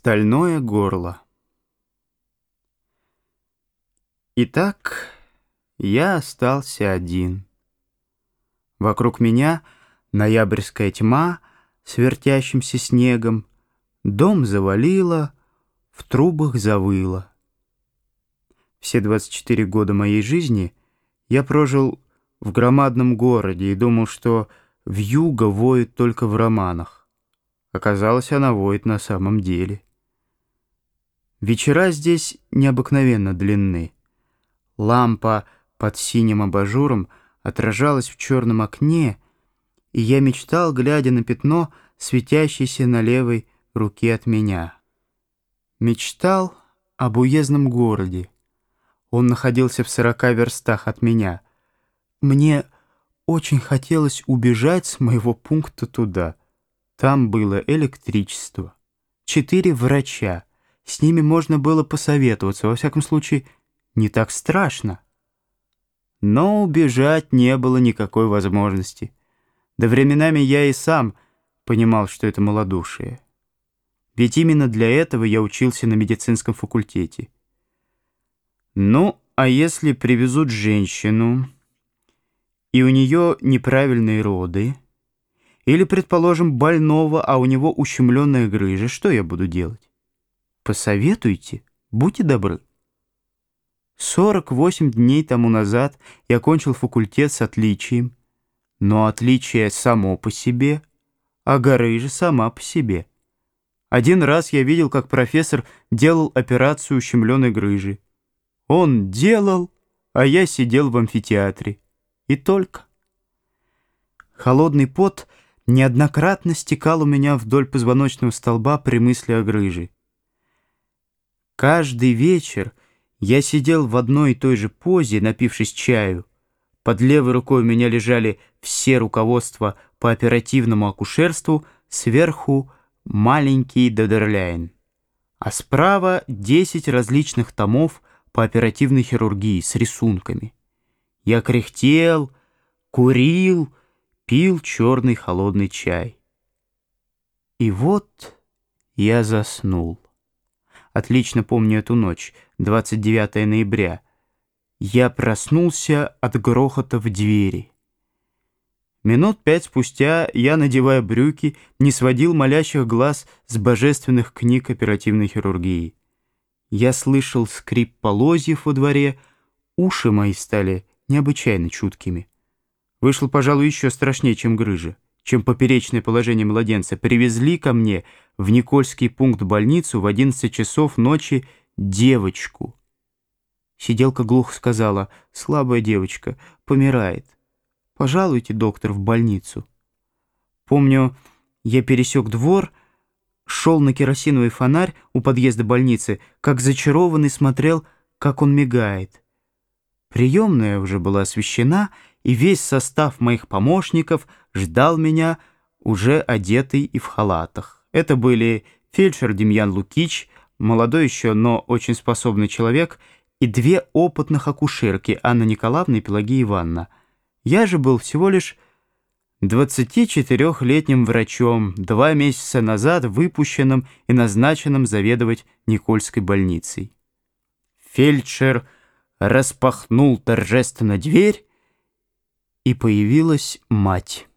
Стальное горло. Итак, я остался один. Вокруг меня ноябрьская тьма с вертящимся снегом, дом завалило, в трубах завыло. Все 24 года моей жизни я прожил в громадном городе и думал, что вьюга воет только в романах. Оказалось, она воет на самом деле. Вечера здесь необыкновенно длинны. Лампа под синим абажуром отражалась в черном окне, и я мечтал, глядя на пятно, светящееся на левой руке от меня. Мечтал об уездном городе. Он находился в сорока верстах от меня. Мне очень хотелось убежать с моего пункта туда — там было электричество, четыре врача. С ними можно было посоветоваться, во всяком случае, не так страшно. Но убежать не было никакой возможности. Да временами я и сам понимал, что это малодушие. Ведь именно для этого я учился на медицинском факультете. Ну, а если привезут женщину, и у нее неправильные роды... Или, предположим, больного, а у него ущемленная грыжа. Что я буду делать? Посоветуйте, будьте добры. 48 дней тому назад я кончил факультет с отличием. Но отличие само по себе, а грыжа сама по себе. Один раз я видел, как профессор делал операцию ущемленной грыжи. Он делал, а я сидел в амфитеатре. И только. Холодный пот — неоднократно стекал у меня вдоль позвоночного столба при мысли о грыже. Каждый вечер я сидел в одной и той же позе, напившись чаю. Под левой рукой у меня лежали все руководства по оперативному акушерству, сверху маленький Додерляйн, а справа 10 различных томов по оперативной хирургии с рисунками. Я кряхтел, курил, пил черный холодный чай. И вот я заснул. Отлично помню эту ночь, 29 ноября. Я проснулся от грохота в двери. Минут пять спустя я, надевая брюки, не сводил молящих глаз с божественных книг оперативной хирургии. Я слышал скрип полозьев во дворе, уши мои стали необычайно чуткими. Вышло, пожалуй, еще страшнее, чем грыжа, чем поперечное положение младенца. Привезли ко мне в Никольский пункт больницу в 11 часов ночи девочку. Сиделка глухо сказала, слабая девочка, помирает. Пожалуйте, доктор, в больницу. Помню, я пересек двор, шел на керосиновый фонарь у подъезда больницы, как зачарованный смотрел, как он мигает. Приемная уже была освещена, и весь состав моих помощников ждал меня, уже одетый и в халатах. Это были фельдшер Демьян Лукич, молодой еще, но очень способный человек, и две опытных акушерки, Анна Николаевна и Пелагея Ивановна. Я же был всего лишь 24-летним врачом, два месяца назад выпущенным и назначенным заведовать Никольской больницей. Фельдшер распахнул торжественно дверь, и появилась мать.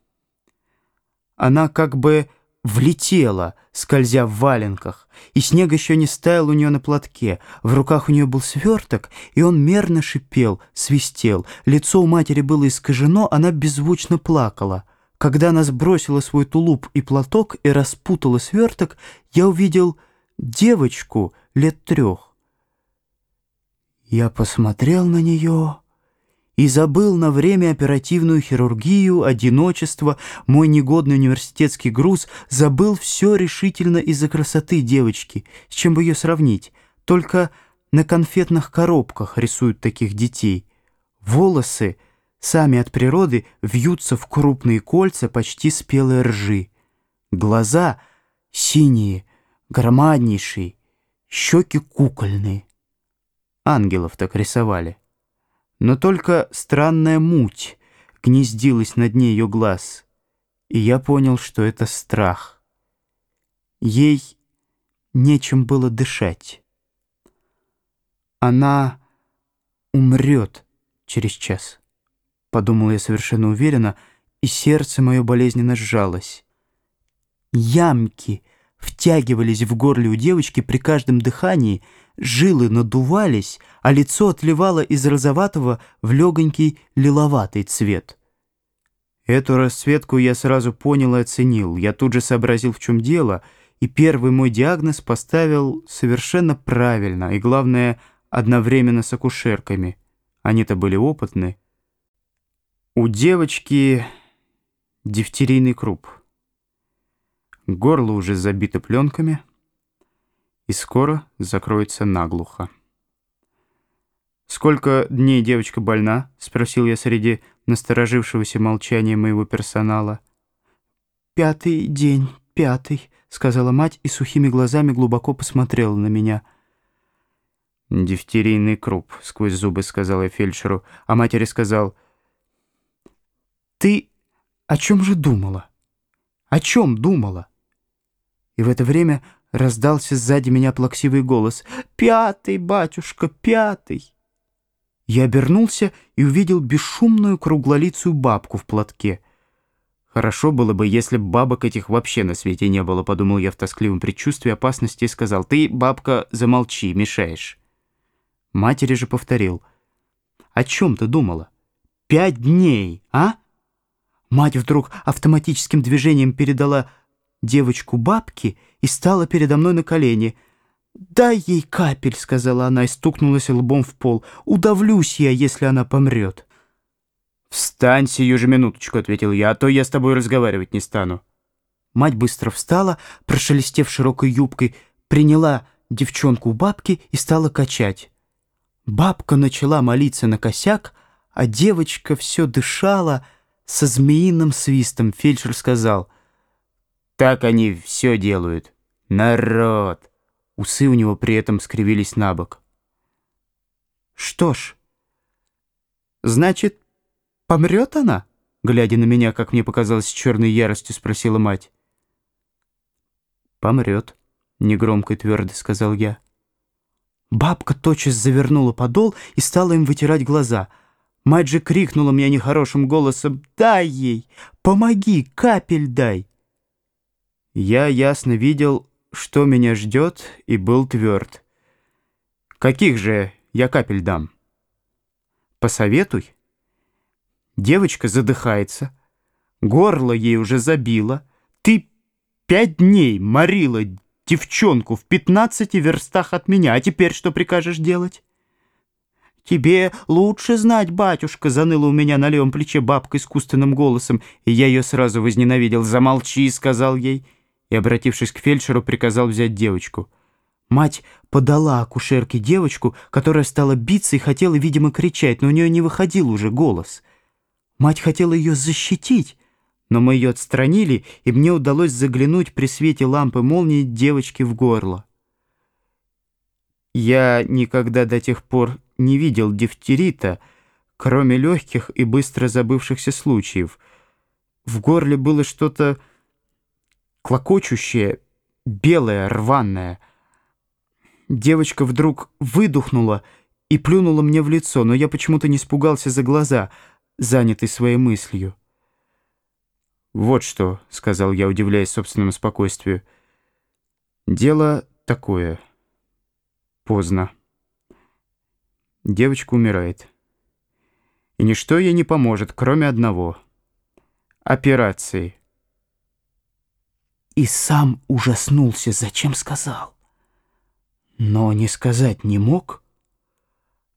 Она как бы влетела, скользя в валенках, и снег еще не стаял у нее на платке. В руках у нее был сверток, и он мерно шипел, свистел. Лицо у матери было искажено, она беззвучно плакала. Когда она сбросила свой тулуп и платок и распутала сверток, я увидел девочку лет трех. Я посмотрел на нее и забыл на время оперативную хирургию, одиночество, мой негодный университетский груз, забыл все решительно из-за красоты девочки, с чем бы ее сравнить. Только на конфетных коробках рисуют таких детей. Волосы сами от природы вьются в крупные кольца почти спелой ржи. Глаза синие, громаднейшие, щеки кукольные. Ангелов так рисовали. Но только странная муть гнездилась на дне ее глаз, и я понял, что это страх. Ей нечем было дышать. Она умрет через час, подумал я совершенно уверенно, и сердце мое болезненно сжалось. Ямки втягивались в горле у девочки при каждом дыхании, жилы надувались, а лицо отливало из розоватого в легонький лиловатый цвет. Эту расцветку я сразу понял и оценил. Я тут же сообразил, в чем дело, и первый мой диагноз поставил совершенно правильно, и, главное, одновременно с акушерками. Они-то были опытны. У девочки дифтерийный круп. Горло уже забито пленками и скоро закроется наглухо. «Сколько дней девочка больна?» — спросил я среди насторожившегося молчания моего персонала. «Пятый день, пятый», — сказала мать и сухими глазами глубоко посмотрела на меня. «Дифтерийный круп», — сквозь зубы сказал я фельдшеру, а матери сказал, «Ты о чем же думала? О чем думала?» И в это время раздался сзади меня плаксивый голос. «Пятый, батюшка, пятый!» Я обернулся и увидел бесшумную круглолицую бабку в платке. «Хорошо было бы, если б бабок этих вообще на свете не было», — подумал я в тоскливом предчувствии опасности и сказал. «Ты, бабка, замолчи, мешаешь». Матери же повторил. «О чем ты думала? Пять дней, а?» Мать вдруг автоматическим движением передала девочку бабке и стала передо мной на колени. «Дай ей капель», — сказала она и стукнулась лбом в пол. «Удавлюсь я, если она помрет». «Встань сию же минуточку», — ответил я, — «а то я с тобой разговаривать не стану». Мать быстро встала, прошелестев широкой юбкой, приняла девчонку у бабки и стала качать. Бабка начала молиться на косяк, а девочка все дышала со змеиным свистом. Фельдшер сказал — так они все делают. Народ!» Усы у него при этом скривились на бок. «Что ж, значит, помрет она?» Глядя на меня, как мне показалось, с черной яростью спросила мать. «Помрет», — негромко и твердо сказал я. Бабка тотчас завернула подол и стала им вытирать глаза. Мать же крикнула мне нехорошим голосом «Дай ей! Помоги! Капель дай!» Я ясно видел, что меня ждет, и был тверд. Каких же я капель дам? Посоветуй. Девочка задыхается. Горло ей уже забило. Ты пять дней морила девчонку в пятнадцати верстах от меня. А теперь что прикажешь делать? «Тебе лучше знать, батюшка!» — заныла у меня на левом плече бабка искусственным голосом, и я ее сразу возненавидел. «Замолчи!» — сказал ей и, обратившись к фельдшеру, приказал взять девочку. Мать подала акушерке девочку, которая стала биться и хотела, видимо, кричать, но у нее не выходил уже голос. Мать хотела ее защитить, но мы ее отстранили, и мне удалось заглянуть при свете лампы молнии девочки в горло. Я никогда до тех пор не видел дифтерита, кроме легких и быстро забывшихся случаев. В горле было что-то клокочущее, белое, рваное. Девочка вдруг выдохнула и плюнула мне в лицо, но я почему-то не испугался за глаза, занятый своей мыслью. «Вот что», — сказал я, удивляясь собственному спокойствию. «Дело такое. Поздно. Девочка умирает. И ничто ей не поможет, кроме одного — операции» и сам ужаснулся, зачем сказал. Но не сказать не мог.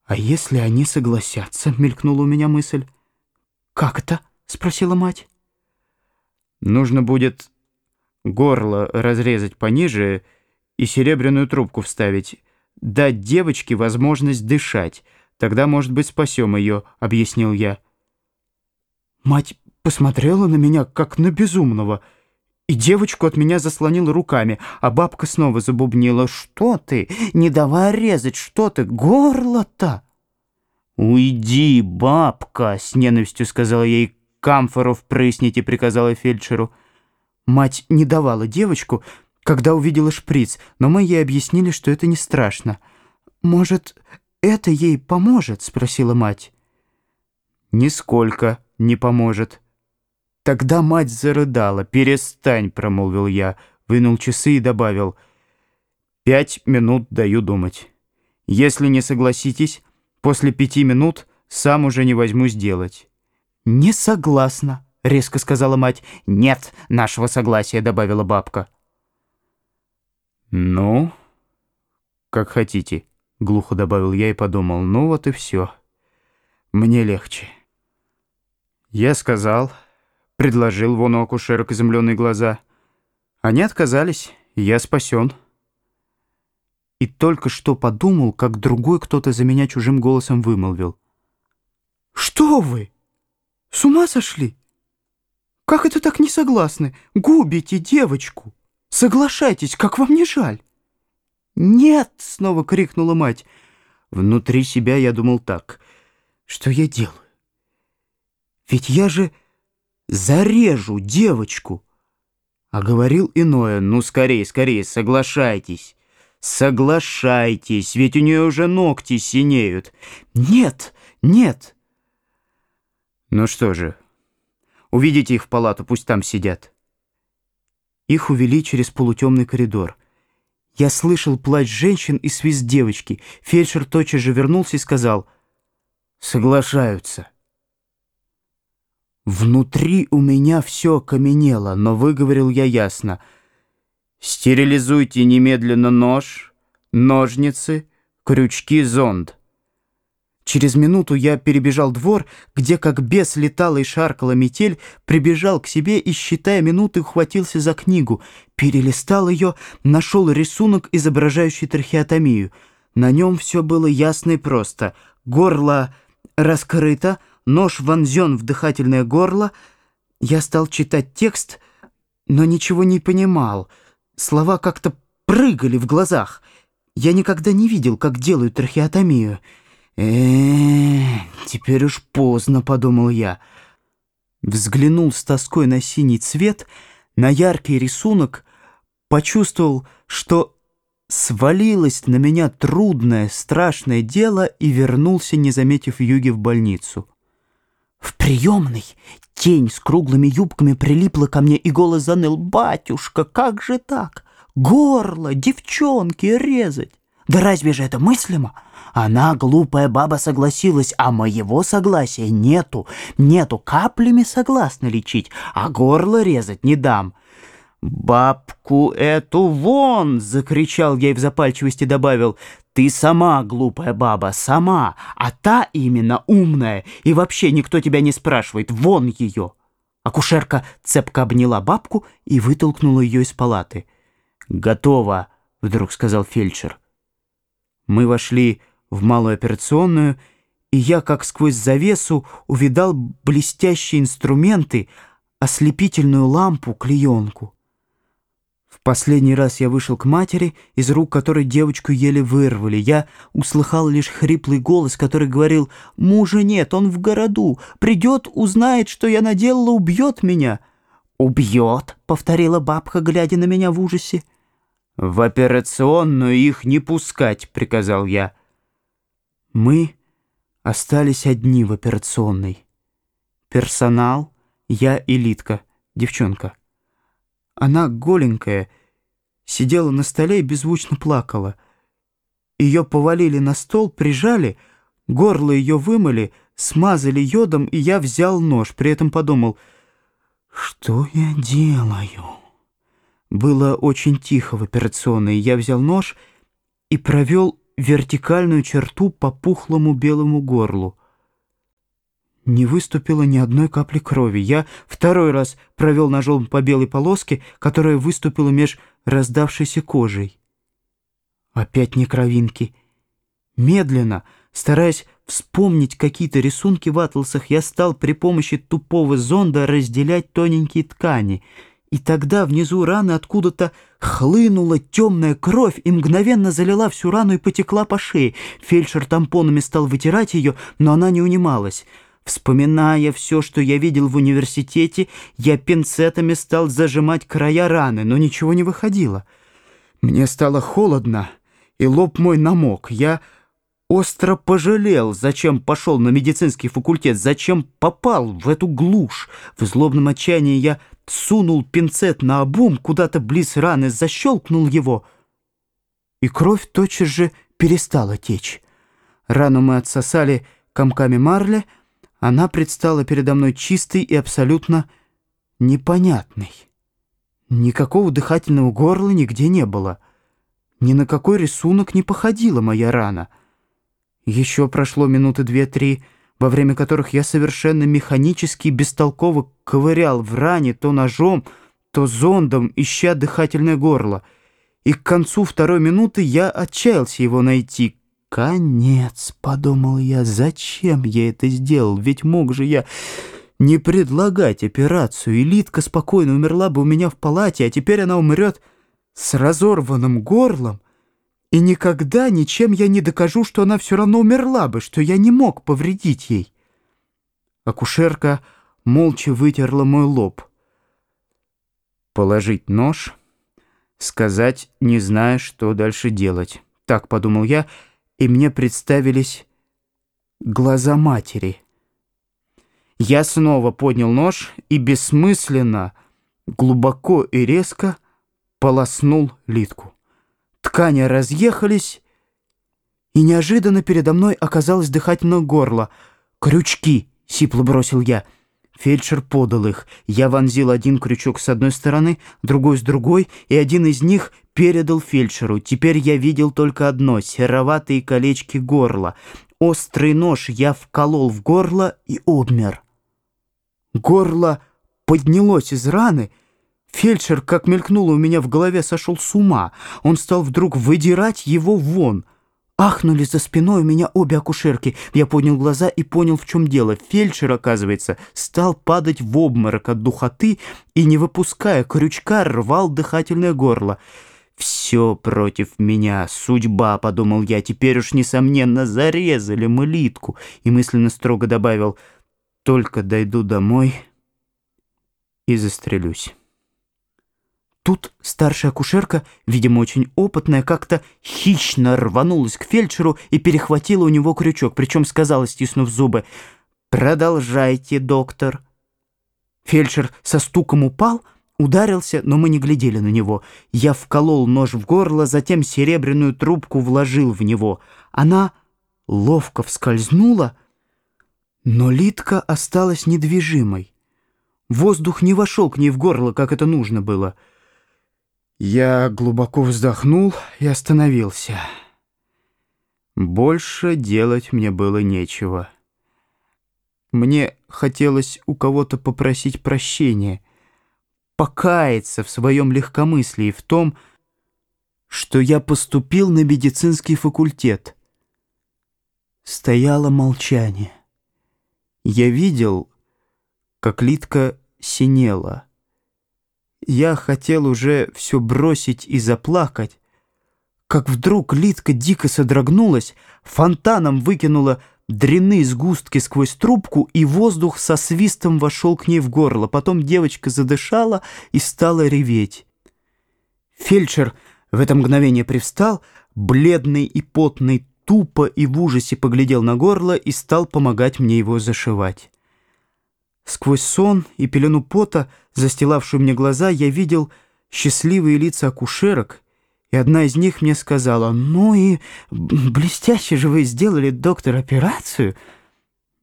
А если они согласятся, мелькнула у меня мысль. «Как это?» — спросила мать. «Нужно будет горло разрезать пониже и серебряную трубку вставить, дать девочке возможность дышать. Тогда, может быть, спасем ее», — объяснил я. Мать посмотрела на меня, как на безумного — и девочку от меня заслонила руками, а бабка снова забубнила. «Что ты? Не давай резать, что ты? Горло-то!» «Уйди, бабка!» — с ненавистью сказала ей. «Камфору впрысните!» — приказала фельдшеру. Мать не давала девочку, когда увидела шприц, но мы ей объяснили, что это не страшно. «Может, это ей поможет?» — спросила мать. «Нисколько не поможет». Тогда мать зарыдала. «Перестань», — промолвил я, вынул часы и добавил. «Пять минут даю думать. Если не согласитесь, после пяти минут сам уже не возьмусь делать». «Не согласна», — резко сказала мать. «Нет нашего согласия», — добавила бабка. «Ну, как хотите», — глухо добавил я и подумал. «Ну вот и все. Мне легче». Я сказал, предложил вон у акушерок изумленные глаза. Они отказались, я спасен. И только что подумал, как другой кто-то за меня чужим голосом вымолвил. «Что вы? С ума сошли? Как это так не согласны? Губите девочку!» Соглашайтесь, как вам не жаль!» «Нет!» — снова крикнула мать. Внутри себя я думал так. «Что я делаю? Ведь я же зарежу девочку!» А говорил иное. «Ну, скорее, скорее, соглашайтесь!» «Соглашайтесь, ведь у нее уже ногти синеют!» «Нет, нет!» «Ну что же, увидите их в палату, пусть там сидят!» Их увели через полутемный коридор. Я слышал плач женщин и свист девочки. Фельдшер тотчас же вернулся и сказал «Соглашаются». Внутри у меня все окаменело, но выговорил я ясно. «Стерилизуйте немедленно нож, ножницы, крючки, зонд». Через минуту я перебежал двор, где как бес летала и шаркала метель, прибежал к себе и, считая минуты, ухватился за книгу, перелистал ее, нашел рисунок, изображающий трахеотомию. На нем все было ясно и просто. Горло раскрыто, нож вонзен в дыхательное горло. Я стал читать текст, но ничего не понимал. Слова как-то прыгали в глазах. Я никогда не видел, как делают трахеотомию э теперь уж поздно», — подумал я. Взглянул с тоской на синий цвет, на яркий рисунок, почувствовал, что свалилось на меня трудное, страшное дело и вернулся, не заметив Юги в больницу. В приемной тень с круглыми юбками прилипла ко мне, и голос заныл. «Батюшка, как же так? Горло девчонки резать!» Да разве же это мыслимо? Она, глупая баба, согласилась, а моего согласия нету. Нету, каплями согласна лечить, а горло резать не дам. «Бабку эту вон!» — закричал я и в запальчивости добавил. «Ты сама, глупая баба, сама, а та именно умная, и вообще никто тебя не спрашивает, вон ее!» Акушерка цепко обняла бабку и вытолкнула ее из палаты. «Готово!» — вдруг сказал фельдшер. Мы вошли в малую операционную, и я, как сквозь завесу, увидал блестящие инструменты, ослепительную лампу, клеенку. Последний раз я вышел к матери, из рук которой девочку еле вырвали. Я услыхал лишь хриплый голос, который говорил «Мужа нет, он в городу. Придет, узнает, что я наделала, убьет меня». «Убьет», — повторила бабка, глядя на меня в ужасе. «В операционную их не пускать», — приказал я. Мы остались одни в операционной. Персонал, я и Литка, девчонка. Она голенькая, сидела на столе и беззвучно плакала. Ее повалили на стол, прижали, горло ее вымыли, смазали йодом, и я взял нож. При этом подумал, что я делаю? Было очень тихо в операционной. Я взял нож и провел вертикальную черту по пухлому белому горлу. Не выступило ни одной капли крови. Я второй раз провел ножом по белой полоске, которая выступила меж раздавшейся кожей. Опять не кровинки. Медленно, стараясь вспомнить какие-то рисунки в атласах, я стал при помощи тупого зонда разделять тоненькие ткани — и тогда внизу раны откуда-то хлынула темная кровь и мгновенно залила всю рану и потекла по шее. Фельдшер тампонами стал вытирать ее, но она не унималась. Вспоминая все, что я видел в университете, я пинцетами стал зажимать края раны, но ничего не выходило. Мне стало холодно, и лоб мой намок. Я остро пожалел, зачем пошел на медицинский факультет, зачем попал в эту глушь. В злобном отчаянии я сунул пинцет на обум, куда-то близ раны, защелкнул его, и кровь тотчас же перестала течь. Рану мы отсосали комками марля, она предстала передо мной чистой и абсолютно непонятной. Никакого дыхательного горла нигде не было. Ни на какой рисунок не походила моя рана. Еще прошло минуты две-три, во время которых я совершенно механически и бестолково ковырял в ране то ножом, то зондом, ища дыхательное горло. И к концу второй минуты я отчаялся его найти. «Конец», — подумал я, — «зачем я это сделал? Ведь мог же я не предлагать операцию, и Литка спокойно умерла бы у меня в палате, а теперь она умрет с разорванным горлом, и никогда ничем я не докажу, что она все равно умерла бы, что я не мог повредить ей. Акушерка молча вытерла мой лоб. Положить нож, сказать, не зная, что дальше делать. Так подумал я, и мне представились глаза матери. Я снова поднял нож и бессмысленно, глубоко и резко полоснул литку. Ткани разъехались, и неожиданно передо мной оказалось дыхательное горло. «Крючки!» — сипло бросил я. Фельдшер подал их. Я вонзил один крючок с одной стороны, другой с другой, и один из них передал фельдшеру. Теперь я видел только одно — сероватые колечки горла. Острый нож я вколол в горло и обмер. Горло поднялось из раны — Фельдшер, как мелькнуло у меня в голове, сошел с ума. Он стал вдруг выдирать его вон. Ахнули за спиной у меня обе акушерки. Я поднял глаза и понял, в чем дело. Фельдшер, оказывается, стал падать в обморок от духоты и, не выпуская крючка, рвал дыхательное горло. «Все против меня, судьба», — подумал я, — «теперь уж, несомненно, зарезали мы Литку». И мысленно строго добавил, «Только дойду домой и застрелюсь». Тут старшая акушерка, видимо, очень опытная, как-то хищно рванулась к фельдшеру и перехватила у него крючок, причем сказала, стиснув зубы, «Продолжайте, доктор». Фельдшер со стуком упал, ударился, но мы не глядели на него. Я вколол нож в горло, затем серебряную трубку вложил в него. Она ловко вскользнула, но Литка осталась недвижимой. Воздух не вошел к ней в горло, как это нужно было — я глубоко вздохнул и остановился. Больше делать мне было нечего. Мне хотелось у кого-то попросить прощения, покаяться в своем легкомыслии, в том, что я поступил на медицинский факультет. Стояло молчание. Я видел, как Литка синела. Я хотел уже все бросить и заплакать, как вдруг Литка дико содрогнулась, фонтаном выкинула дрянные сгустки сквозь трубку, и воздух со свистом вошел к ней в горло. Потом девочка задышала и стала реветь. Фельдшер в это мгновение привстал, бледный и потный, тупо и в ужасе поглядел на горло и стал помогать мне его зашивать. Сквозь сон и пелену пота, застилавшую мне глаза, я видел счастливые лица акушерок, и одна из них мне сказала, «Ну и блестяще же вы сделали, доктор, операцию».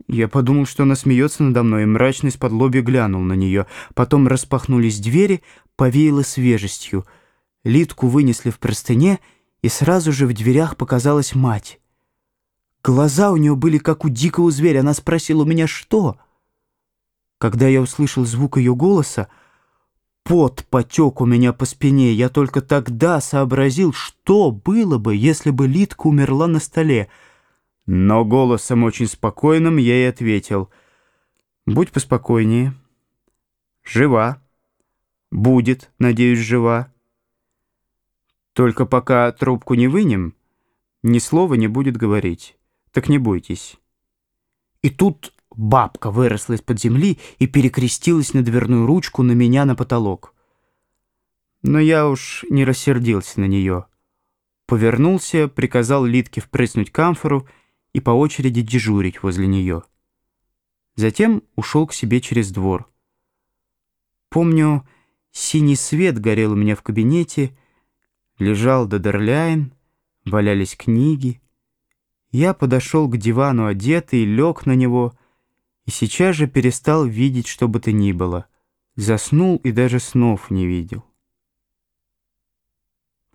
Я подумал, что она смеется надо мной, и мрачно из-под лоби глянул на нее. Потом распахнулись двери, повеяло свежестью. Литку вынесли в простыне, и сразу же в дверях показалась мать. Глаза у нее были как у дикого зверя. Она спросила у меня, что... Когда я услышал звук ее голоса, пот потек у меня по спине. Я только тогда сообразил, что было бы, если бы Литка умерла на столе. Но голосом очень спокойным я ей ответил. «Будь поспокойнее. Жива. Будет, надеюсь, жива. Только пока трубку не вынем, ни слова не будет говорить. Так не бойтесь». И тут бабка выросла из-под земли и перекрестилась на дверную ручку на меня на потолок. Но я уж не рассердился на нее. Повернулся, приказал Литке впрыснуть камфору и по очереди дежурить возле нее. Затем ушел к себе через двор. Помню, синий свет горел у меня в кабинете, лежал Додерляйн, валялись книги. Я подошел к дивану одетый, лег на него и сейчас же перестал видеть что бы то ни было. Заснул и даже снов не видел.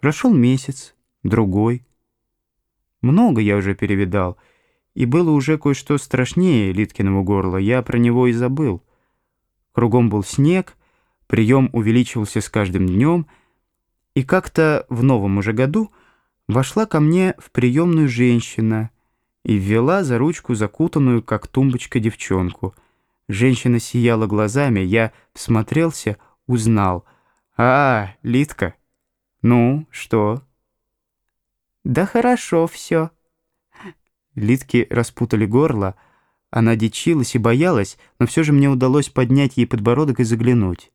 Прошел месяц, другой. Много я уже перевидал, и было уже кое-что страшнее Литкиного горла. Я про него и забыл. Кругом был снег, прием увеличивался с каждым днем, и как-то в новом уже году вошла ко мне в приемную женщина и ввела за ручку закутанную, как тумбочка, девчонку. Женщина сияла глазами, я всмотрелся, узнал. «А, Литка, ну, что?» «Да хорошо все». Литки распутали горло, она дичилась и боялась, но все же мне удалось поднять ей подбородок и заглянуть.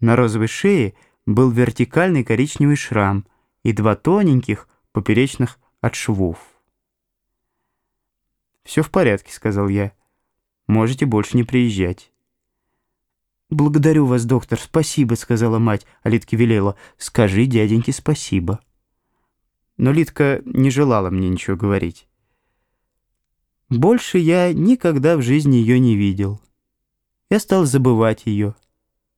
На розовой шее был вертикальный коричневый шрам и два тоненьких поперечных от швов. «Все в порядке», — сказал я. «Можете больше не приезжать». «Благодарю вас, доктор, спасибо», — сказала мать, а Литке велела. «Скажи дяденьке спасибо». Но Литка не желала мне ничего говорить. Больше я никогда в жизни ее не видел. Я стал забывать ее.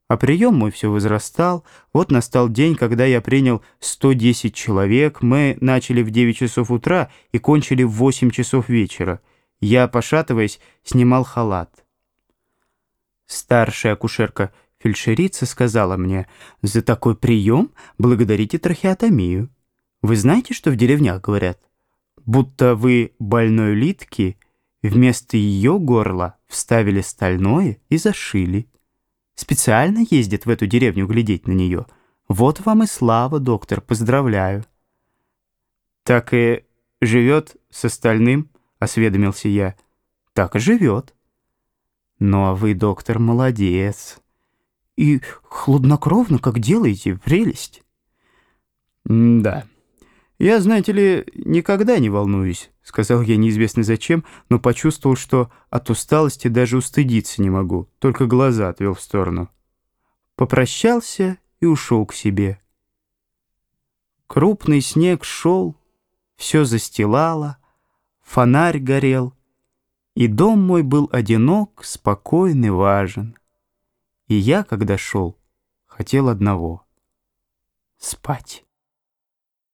А прием мой все возрастал. Вот настал день, когда я принял 110 человек. Мы начали в 9 часов утра и кончили в 8 часов вечера. Я, пошатываясь, снимал халат. Старшая акушерка-фельдшерица сказала мне, «За такой прием благодарите трахеотомию. Вы знаете, что в деревнях говорят? Будто вы больной литки вместо ее горла вставили стальное и зашили. Специально ездят в эту деревню глядеть на нее. Вот вам и слава, доктор, поздравляю». «Так и живет с остальным?» — осведомился я. «Так и живет». «Ну, а вы, доктор, молодец. И хладнокровно, как делаете, прелесть». «Да. Я, знаете ли, никогда не волнуюсь», — сказал я неизвестно зачем, но почувствовал, что от усталости даже устыдиться не могу, только глаза отвел в сторону. Попрощался и ушел к себе. Крупный снег шел, все застилало, фонарь горел, и дом мой был одинок, спокойный, важен. И я, когда шел, хотел одного — спать.